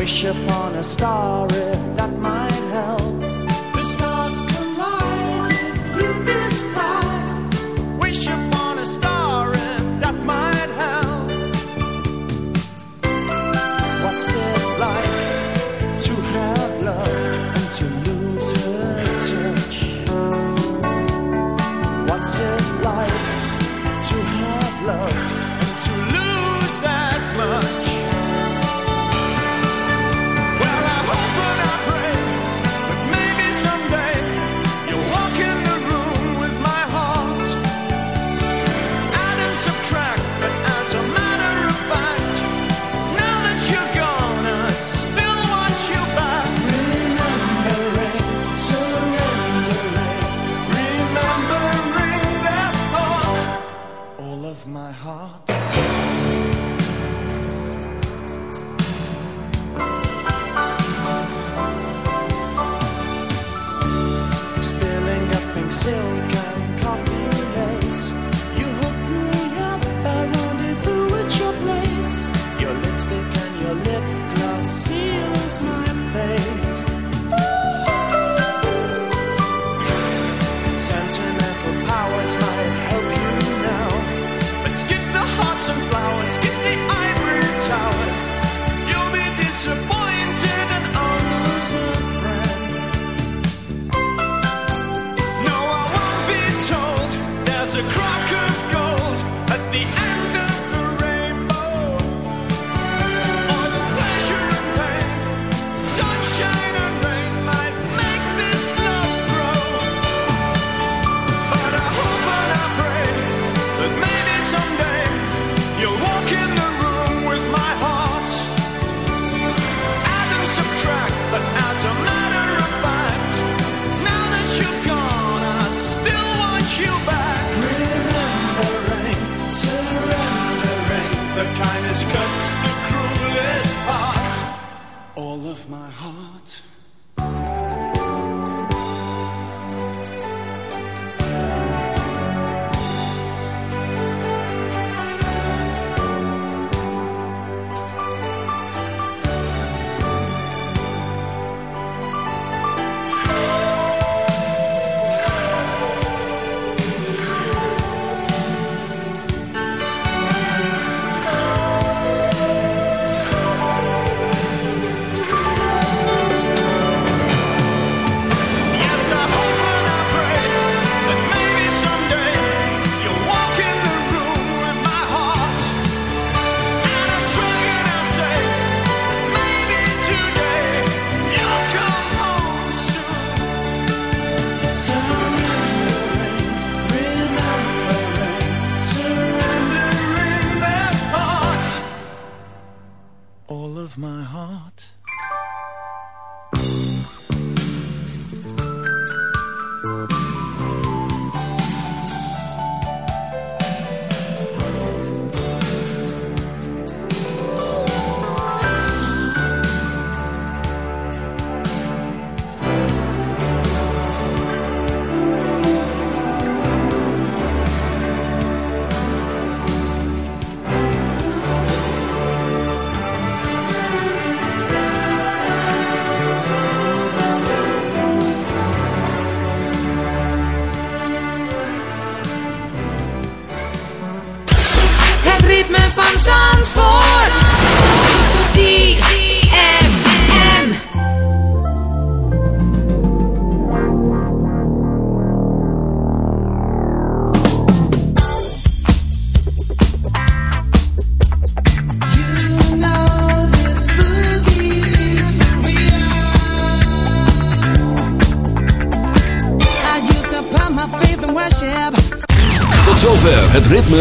Wish upon a star if that might.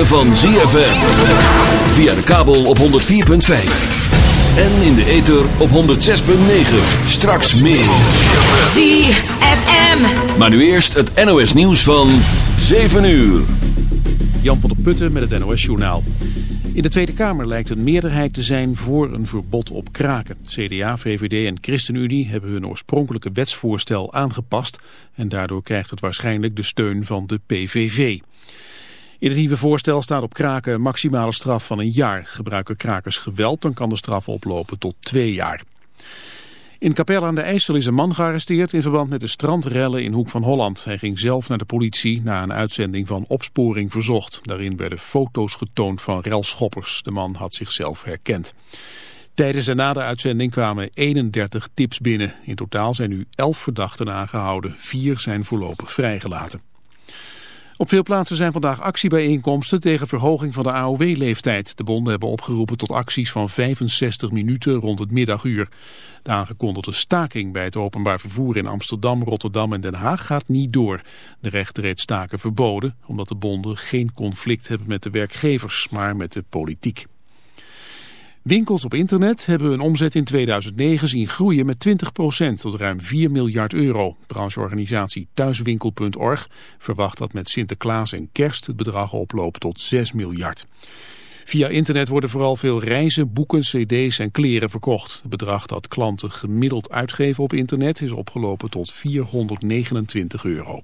van ZFM. Via de kabel op 104.5. En in de ether op 106.9. Straks meer. ZFM. Maar nu eerst het NOS nieuws van 7 uur. Jan van der Putten met het NOS Journaal. In de Tweede Kamer lijkt een meerderheid te zijn voor een verbod op kraken. CDA, VVD en ChristenUnie hebben hun oorspronkelijke wetsvoorstel aangepast... en daardoor krijgt het waarschijnlijk de steun van de PVV. In het nieuwe voorstel staat op kraken een maximale straf van een jaar. Gebruiken krakers geweld, dan kan de straf oplopen tot twee jaar. In Capelle aan de IJssel is een man gearresteerd in verband met de strandrellen in Hoek van Holland. Hij ging zelf naar de politie na een uitzending van Opsporing Verzocht. Daarin werden foto's getoond van relschoppers. De man had zichzelf herkend. Tijdens en na de uitzending kwamen 31 tips binnen. In totaal zijn nu 11 verdachten aangehouden. Vier zijn voorlopig vrijgelaten. Op veel plaatsen zijn vandaag actiebijeenkomsten tegen verhoging van de AOW-leeftijd. De bonden hebben opgeroepen tot acties van 65 minuten rond het middaguur. De aangekondigde staking bij het openbaar vervoer in Amsterdam, Rotterdam en Den Haag gaat niet door. De rechter heeft staken verboden, omdat de bonden geen conflict hebben met de werkgevers, maar met de politiek. Winkels op internet hebben hun omzet in 2009 zien groeien met 20% tot ruim 4 miljard euro. Brancheorganisatie Thuiswinkel.org verwacht dat met Sinterklaas en Kerst het bedrag oploopt tot 6 miljard. Via internet worden vooral veel reizen, boeken, cd's en kleren verkocht. Het bedrag dat klanten gemiddeld uitgeven op internet is opgelopen tot 429 euro.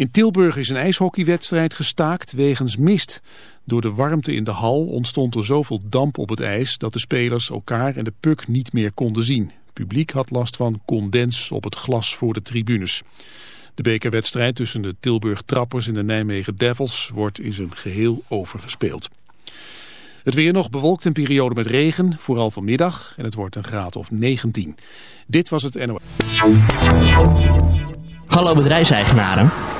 In Tilburg is een ijshockeywedstrijd gestaakt wegens mist. Door de warmte in de hal ontstond er zoveel damp op het ijs dat de spelers elkaar en de puck niet meer konden zien. Publiek had last van condens op het glas voor de tribunes. De bekerwedstrijd tussen de Tilburg Trappers en de Nijmegen Devils wordt in zijn geheel overgespeeld. Het weer nog bewolkt een periode met regen, vooral vanmiddag. En het wordt een graad of 19. Dit was het NOS. Hallo bedrijfseigenaren.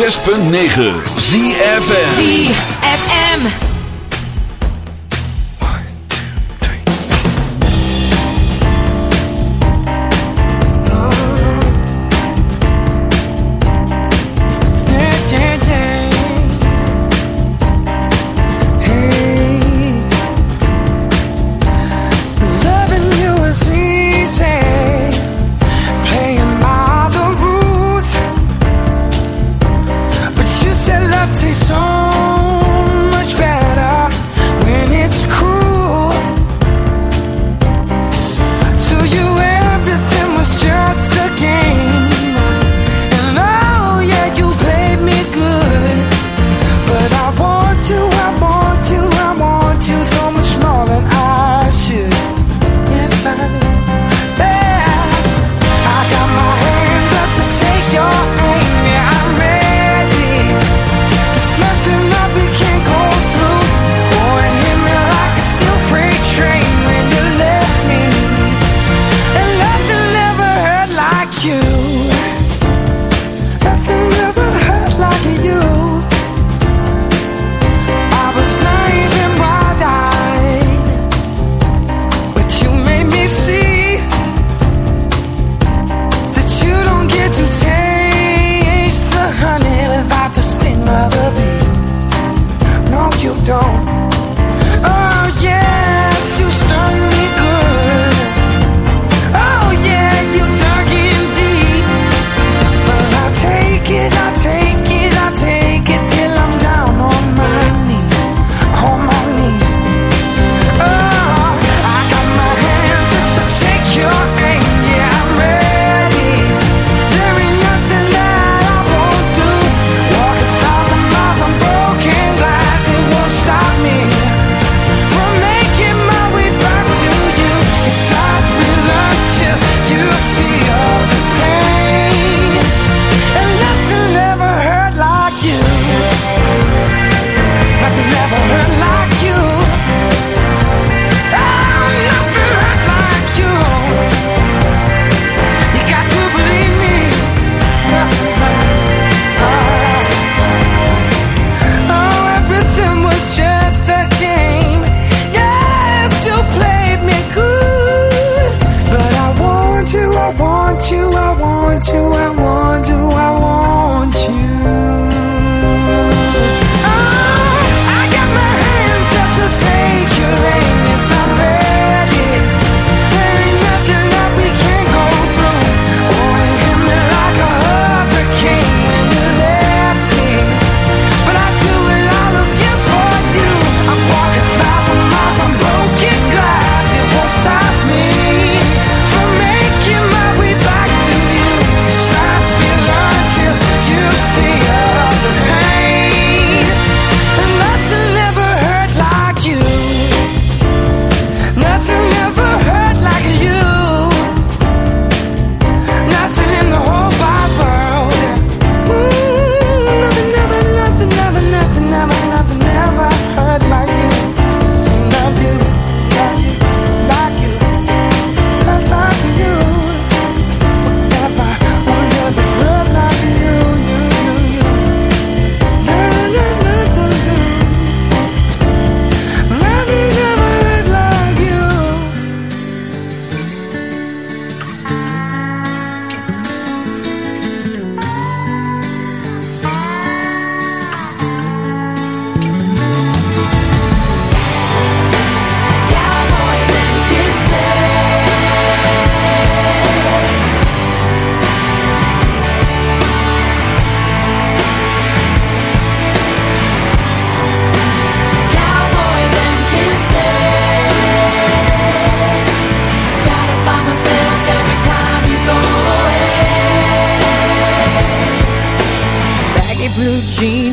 106.9 ZFM ZFM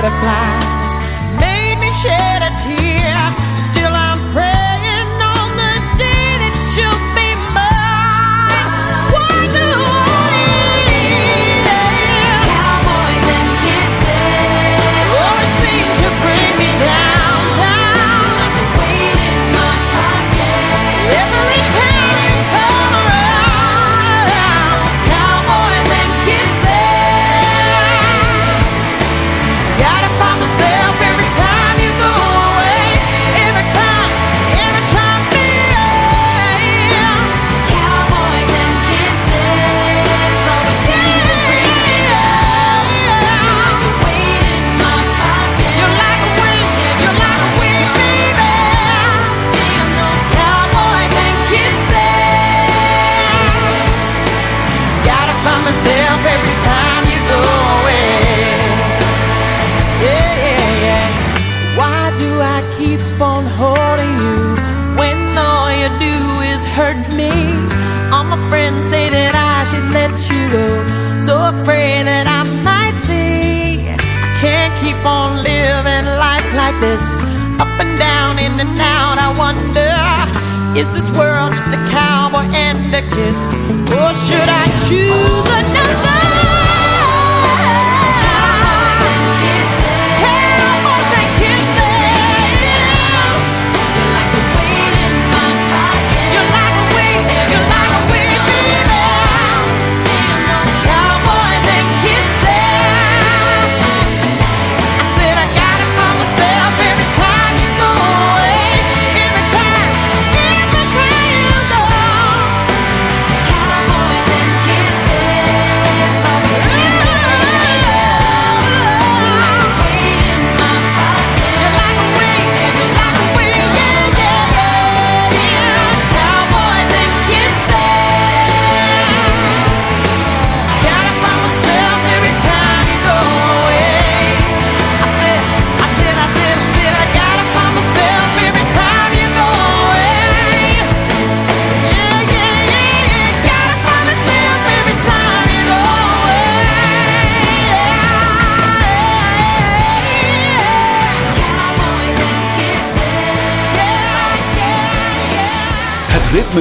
butterflies made me shake.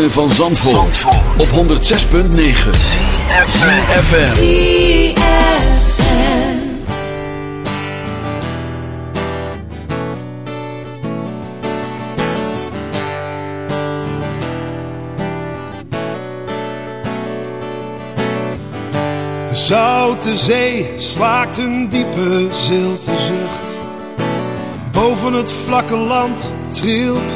van Zandvoort, op 106.9 CFFM De Zoute Zee slaakt een diepe zilte zucht. Boven het vlakke land trilt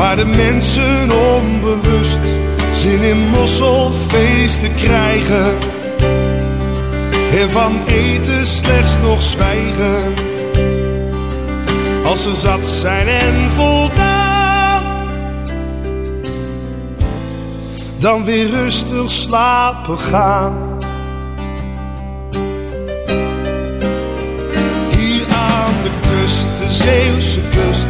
Waar de mensen onbewust zin in mosselfeesten krijgen. En van eten slechts nog zwijgen. Als ze zat zijn en voldaan. Dan weer rustig slapen gaan. hier aan de kust de Zeeuwse kust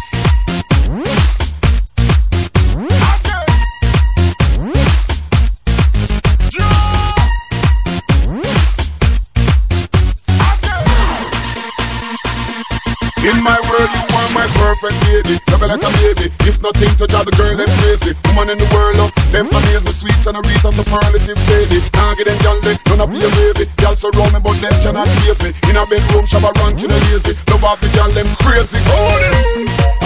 It's nothing to drive the girl them crazy. Woman in the world, love them amaze me sweet and a reach and superlative sadie. Can't get them gyal they none of your baby. Gyal surround me, but them cannot chase me. In a bedroom, shabba rank in a lazy. Love of the gyal them crazy. Oh, this.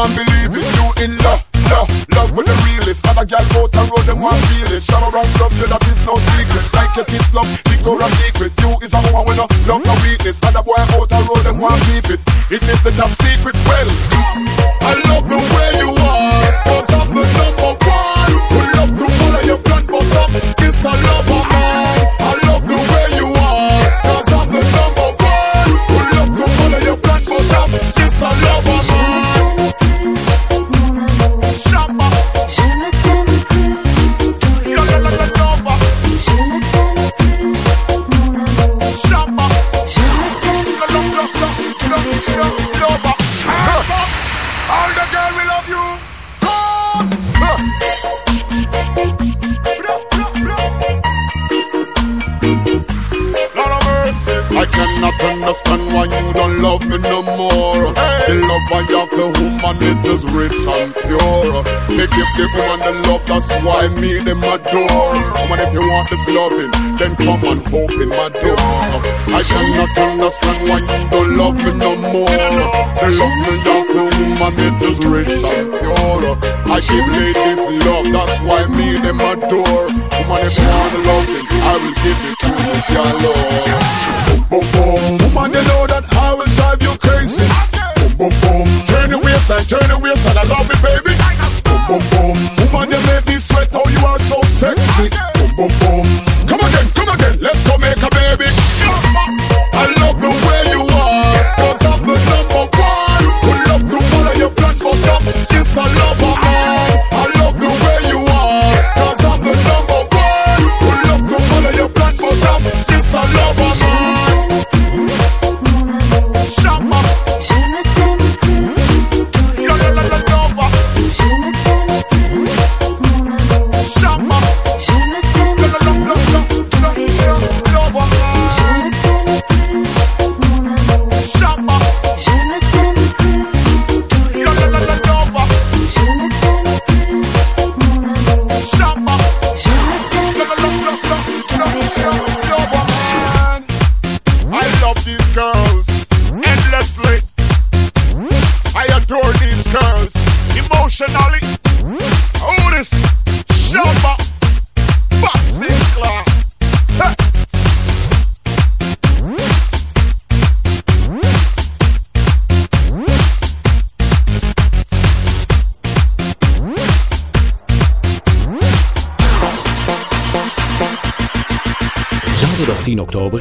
Woman, believe it, you in love, love, love with the realest. Other gal out the road, them want feel it. Shower around love, you that is no secret. Like your kids love, Victoria's Secret. You is a woman with no love, no weakness. Other boy out the road, them want keep it. It is the top secret. Well, Wonderful.